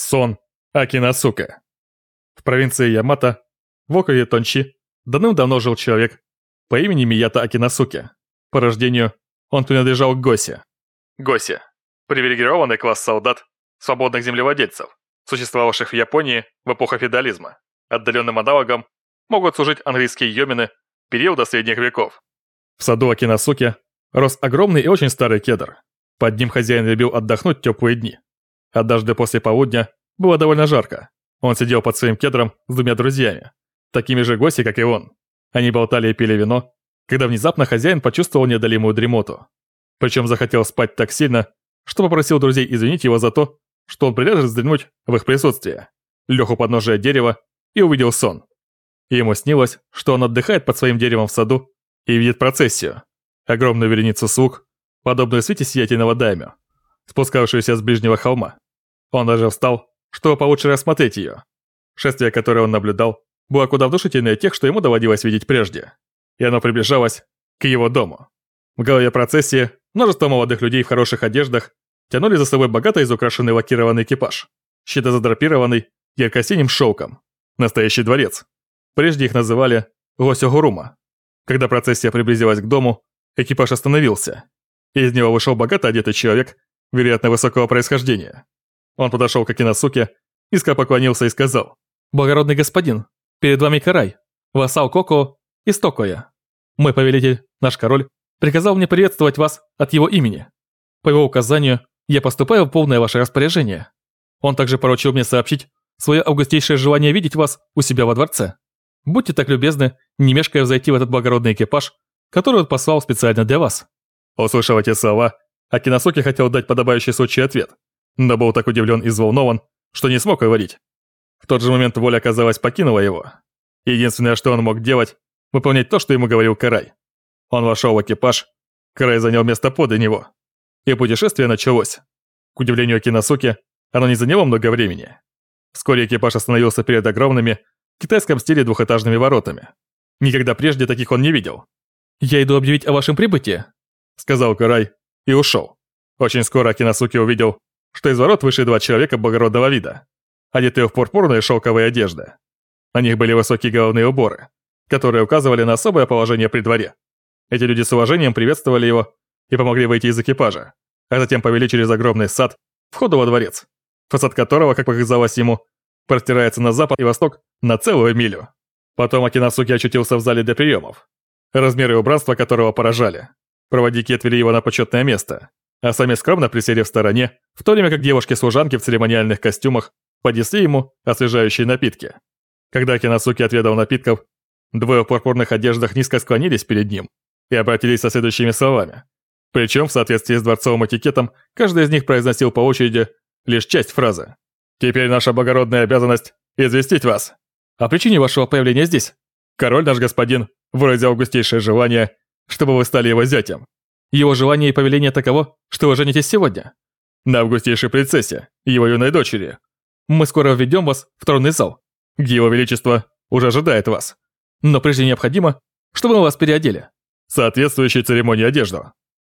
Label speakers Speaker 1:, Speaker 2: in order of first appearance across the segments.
Speaker 1: Сон Акинасука. В провинции Ямато, в округе Тончи, давным-давно жил человек по имени Мията Акинасуки. По рождению он принадлежал к Госе. Госе – привилегированный класс солдат, свободных землевладельцев, существовавших в Японии в эпоху феодализма. Отдаленным аналогом могут служить английские йомины периода средних веков. В саду Акинасуки рос огромный и очень старый кедр. Под ним хозяин любил отдохнуть теплые дни. Однажды после полудня было довольно жарко. Он сидел под своим кедром с двумя друзьями, такими же гости, как и он. Они болтали и пили вино, когда внезапно хозяин почувствовал неодолимую дремоту. Причем захотел спать так сильно, что попросил друзей извинить его за то, что он приляжет вздремнуть в их присутствии. Лег у подножия дерева и увидел сон. ему снилось, что он отдыхает под своим деревом в саду и видит процессию. Огромную вереницу слуг, подобную свете сиятельного даймё, спускавшуюся с ближнего холма. Он даже встал, чтобы получше рассмотреть ее. Шествие, которое он наблюдал, было куда внушительнее тех, что ему доводилось видеть прежде. И оно приближалось к его дому. В голове процессии множество молодых людей в хороших одеждах тянули за собой богато изукрашенный лакированный экипаж, щито задрапированный ярко-синим шелком. Настоящий дворец. Прежде их называли Лосёгурума. Когда процессия приблизилась к дому, экипаж остановился. Из него вышел богато одетый человек, вероятно, высокого происхождения. Он подошел к Акинасуке, низко поклонился и сказал. «Благородный господин, перед вами Карай, вассал Коко и Стокоя. Мой повелитель, наш король, приказал мне приветствовать вас от его имени. По его указанию, я поступаю в полное ваше распоряжение. Он также поручил мне сообщить свое августейшее желание видеть вас у себя во дворце. Будьте так любезны, не мешкая взойти в этот благородный экипаж, который он послал специально для вас». Услышав эти слова, Акинасуки хотел дать подобающий случай ответ, но был так удивлен и взволнован, что не смог говорить. В тот же момент воля, казалось, покинула его. Единственное, что он мог делать, выполнять то, что ему говорил Карай. Он вошел в экипаж, Карай занял место подле него. И путешествие началось. К удивлению Киносуки, оно не заняло много времени. Вскоре экипаж остановился перед огромными, в китайском стиле двухэтажными воротами. Никогда прежде таких он не видел. «Я иду объявить о вашем прибытии», — сказал Карай и ушел. Очень скоро Киносуки увидел, что из ворот вышли два человека благородного вида, одетые в пурпурные шелковые одежды. На них были высокие головные уборы, которые указывали на особое положение при дворе. Эти люди с уважением приветствовали его и помогли выйти из экипажа, а затем повели через огромный сад входу во дворец, фасад которого, как показалось ему, простирается на запад и восток на целую милю. Потом Акинасуки очутился в зале для приемов, размеры убранства которого поражали. Проводники отвели его на почетное место, а сами скромно присели в стороне, в то время как девушки-служанки в церемониальных костюмах поднесли ему освежающие напитки. Когда Киносуки отведал напитков, двое в пурпурных одеждах низко склонились перед ним и обратились со следующими словами. Причем, в соответствии с дворцовым этикетом, каждый из них произносил по очереди лишь часть фразы. «Теперь наша благородная обязанность – известить вас о причине вашего появления здесь. Король наш господин выразил августейшее желание, чтобы вы стали его зятем. Его желание и повеление таково, что вы женитесь сегодня. На августейшей принцессе, его юной дочери. Мы скоро введем вас в тронный зал, где его величество уже ожидает вас. Но прежде необходимо, чтобы мы вас переодели. Соответствующей церемонии одежду.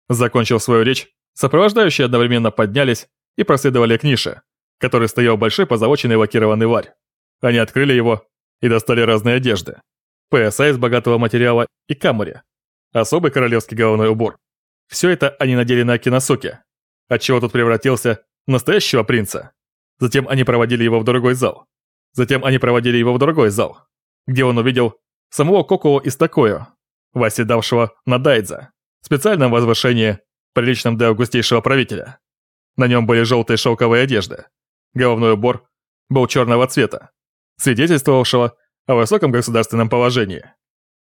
Speaker 1: Закончил свою речь, сопровождающие одновременно поднялись и проследовали к нише, который стоял большой позолоченный лакированный ларь. Они открыли его и достали разные одежды. Пояса из богатого материала и камури. Особый королевский головной убор. Все это они надели на Акиносуке, отчего тот превратился в настоящего принца. Затем они проводили его в другой зал. Затем они проводили его в другой зал, где он увидел самого Кокоо из Такою, восседавшего на Дайдзе, специальном возвышении, приличном для августейшего правителя. На нем были желтые шелковые одежды. Головной убор был черного цвета, свидетельствовавшего о высоком государственном положении.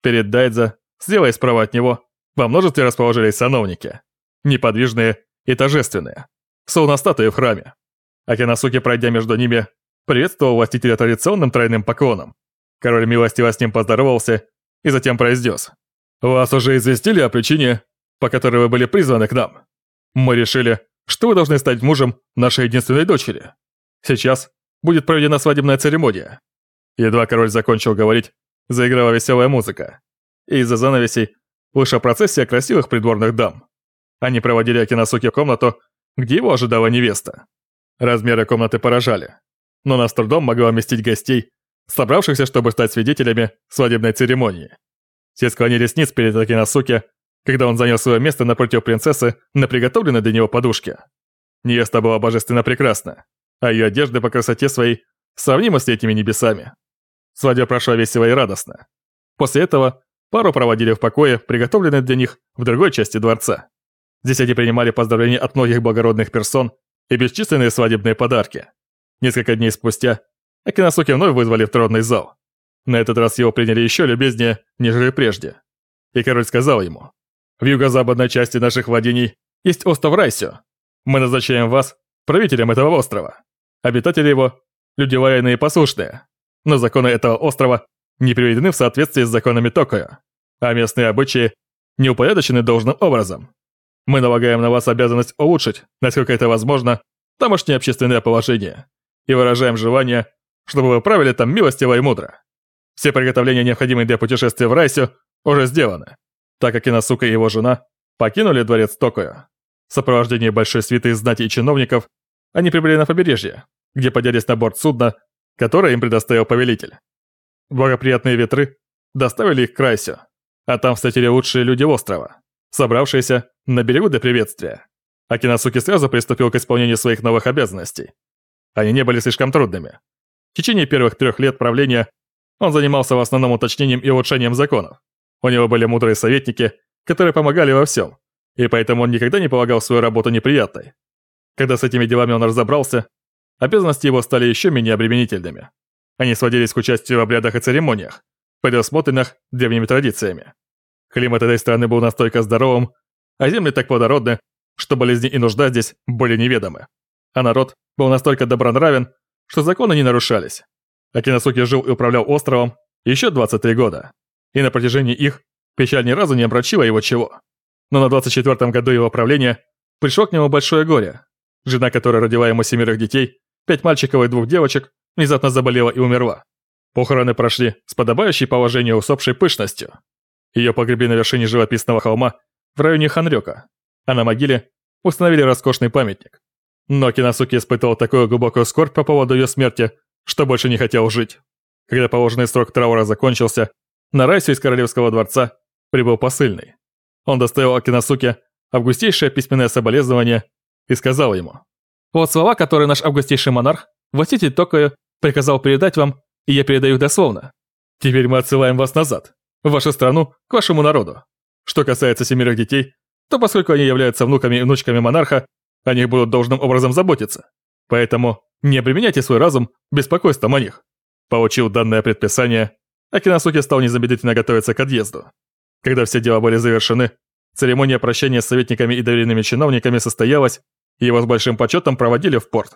Speaker 1: Перед Дайдзе, слева и справа от него, во множестве расположились сановники, неподвижные и торжественные, словно статуи в храме. Акинасуки, пройдя между ними, приветствовал властителя традиционным тройным поклоном. Король милостиво с ним поздоровался и затем произнес. «Вас уже известили о причине, по которой вы были призваны к нам. Мы решили, что вы должны стать мужем нашей единственной дочери. Сейчас будет проведена свадебная церемония». Едва король закончил говорить, заиграла веселая музыка. И из-за занавесей вышла процессия красивых придворных дам. Они проводили Акиносуки в комнату, где его ожидала невеста. Размеры комнаты поражали, но нас трудом могла вместить гостей, собравшихся, чтобы стать свидетелями свадебной церемонии. Все склонились низ перед Акиносуке, когда он занял свое место напротив принцессы на приготовленной для него подушке. Невеста была божественно прекрасна, а ее одежды по красоте своей сравнимы с этими небесами. Свадьба прошла весело и радостно. После этого пару проводили в покое, приготовленной для них в другой части дворца. Здесь они принимали поздравления от многих благородных персон и бесчисленные свадебные подарки. Несколько дней спустя Акиносуки вновь вызвали в тронный зал. На этот раз его приняли еще любезнее, нежели прежде. И король сказал ему, «В юго-западной части наших владений есть остров Райсио. Мы назначаем вас правителем этого острова. Обитатели его – люди военные и послушные. Но законы этого острова не приведены в соответствии с законами Токио, а местные обычаи не упорядочены должным образом. Мы налагаем на вас обязанность улучшить, насколько это возможно, тамошнее общественное положение и выражаем желание, чтобы вы правили там милостиво и мудро. Все приготовления, необходимые для путешествия в Райсю, уже сделаны, так как Иносука и его жена покинули дворец Токио. В сопровождении большой свиты из знати и чиновников они прибыли на побережье, где поднялись на борт судна, которое им предоставил повелитель. Благоприятные ветры доставили их к Райсю, а там встретили лучшие люди острова, собравшиеся на берегу для приветствия. Акинасуки сразу приступил к исполнению своих новых обязанностей. Они не были слишком трудными. В течение первых трех лет правления он занимался в основном уточнением и улучшением законов. У него были мудрые советники, которые помогали во всем, и поэтому он никогда не полагал свою работу неприятной. Когда с этими делами он разобрался, обязанности его стали еще менее обременительными. Они сводились к участию в обрядах и церемониях, предусмотренных древними традициями. Климат этой страны был настолько здоровым, а земли так плодородны, что болезни и нужда здесь были неведомы. А народ был настолько добронравен, что законы не нарушались. Акиносуки жил и управлял островом еще 23 года, и на протяжении их печаль ни разу не обрачила его чего. Но на 24-м году его правления пришло к нему большое горе. Жена, которая родила ему семерых детей, пять мальчиков и двух девочек, внезапно заболела и умерла. Похороны прошли с подобающей положению усопшей пышностью. Ее погребли на вершине живописного холма в районе Ханрёка, а на могиле установили роскошный памятник. Но Киносуки испытывал такую глубокую скорбь по поводу ее смерти, что больше не хотел жить. Когда положенный срок траура закончился, на Райсу из Королевского дворца прибыл посыльный. Он доставил Акиносуке августейшее письменное соболезнование и сказал ему. «Вот слова, которые наш августейший монарх, властитель Токио, приказал передать вам, и я передаю дословно. Теперь мы отсылаем вас назад, в вашу страну, к вашему народу. Что касается семерых детей, то поскольку они являются внуками и внучками монарха, о них будут должным образом заботиться. Поэтому не обременяйте свой разум беспокойством о них. Получил данное предписание, а Киносуки стал незамедлительно готовиться к отъезду. Когда все дела были завершены, церемония прощания с советниками и доверенными чиновниками состоялась, и его с большим почетом проводили в порт.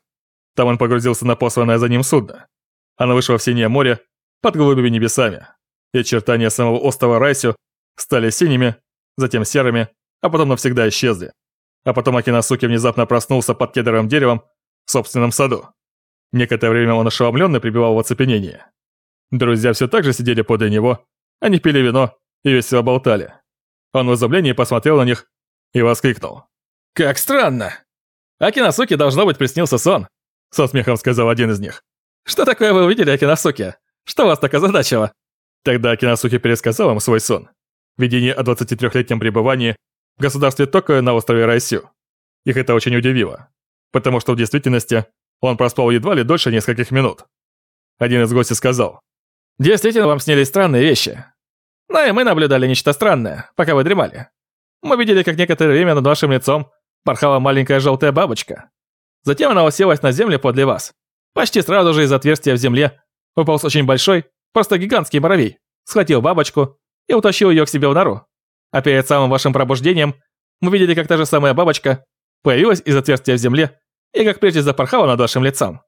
Speaker 1: Там он погрузился на посланное за ним судно. Оно вышло в синее море под голубыми небесами, и очертания самого острова Райсю стали синими, затем серыми, а потом навсегда исчезли. А потом Акиносуки внезапно проснулся под кедровым деревом в собственном саду. Некоторое время он ошеломленно пребывал в оцепенении. Друзья все так же сидели подле него, они пили вино и весело болтали. Он в изумлении посмотрел на них и воскликнул. «Как странно! Акиносуки должно быть приснился сон!» Со смехом сказал один из них. «Что такое вы увидели, Акиносуки? Что вас так озадачило?» Тогда Акиносуки пересказал им свой сон. Видение о 23-летнем пребывании в государстве Токио на острове Райсю. Их это очень удивило, потому что в действительности он проспал едва ли дольше нескольких минут. Один из гостей сказал, «Действительно, вам снились странные вещи. Но и мы наблюдали нечто странное, пока вы дремали. Мы видели, как некоторое время над вашим лицом порхала маленькая желтая бабочка. Затем она уселась на землю подле вас. Почти сразу же из отверстия в земле выполз очень большой, просто гигантский муравей, схватил бабочку и утащил ее к себе в нору. А перед самым вашим пробуждением мы видели, как та же самая бабочка появилась из отверстия в земле и как прежде запорхала над вашим лицом,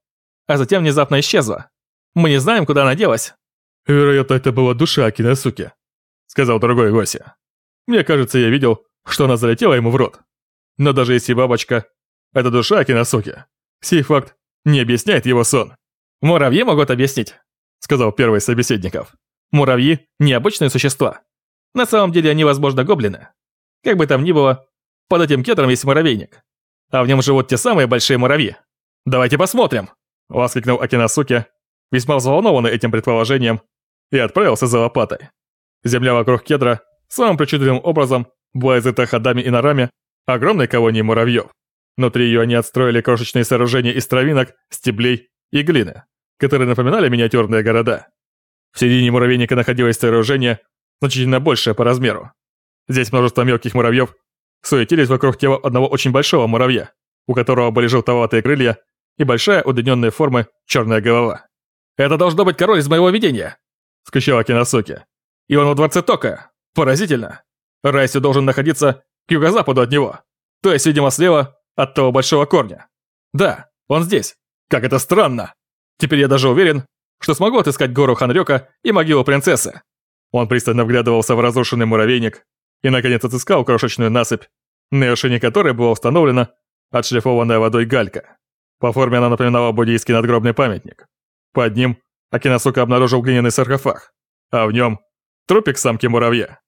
Speaker 1: а затем внезапно исчезла. Мы не знаем, куда она делась». «Вероятно, это была душа Акиносуки», — сказал другой Гося. «Мне кажется, я видел, что она залетела ему в рот. Но даже если бабочка — это душа Акиносуки, сей факт не объясняет его сон». «Муравьи могут объяснить», — сказал первый собеседников. «Муравьи — необычные существа. На самом деле они, возможно, гоблины. Как бы там ни было, под этим кедром есть муравейник. А в нем живут те самые большие муравьи. «Давайте посмотрим!» — воскликнул Акинасуки, весьма взволнованный этим предположением, и отправился за лопатой. Земля вокруг кедра самым причудливым образом была изыта ходами и норами огромной колонии муравьев. Внутри ее они отстроили крошечные сооружения из травинок, стеблей и глины, которые напоминали миниатюрные города. В середине муравейника находилось сооружение, значительно большее по размеру. Здесь множество мелких муравьев суетились вокруг тела одного очень большого муравья, у которого были желтоватые крылья и большая удлиненная формы черная голова. «Это должно быть король из моего видения!» – скричала Киносуки. «И он во дворце Тока! Поразительно! Райси должен находиться к юго-западу от него, то есть, видимо, слева от того большого корня. Да, он здесь. Как это странно! Теперь я даже уверен, что смогу отыскать гору Ханрёка и могилу принцессы». Он пристально вглядывался в разрушенный муравейник и, наконец, отыскал крошечную насыпь, на вершине которой была установлена отшлифованная водой галька. По форме она напоминала буддийский надгробный памятник. Под ним Акинасука обнаружил глиняный саркофаг, а в нем трупик самки муравья.